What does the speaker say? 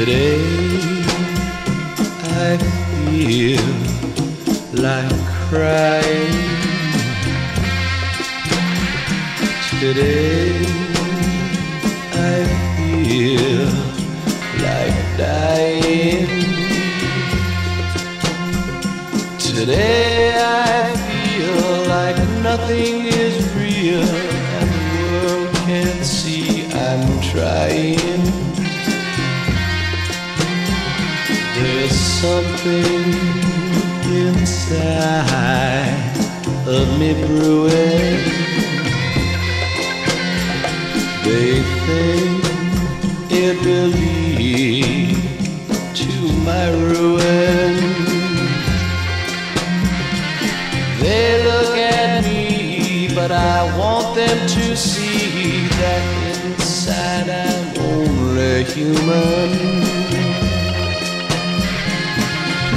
Today I feel like crying. Today I feel like dying. Today I feel like nothing is real and the world can't see I'm trying. Something inside of me brewing. They think it will lead to my ruin. They look at me, but I want them to see that inside I'm only human.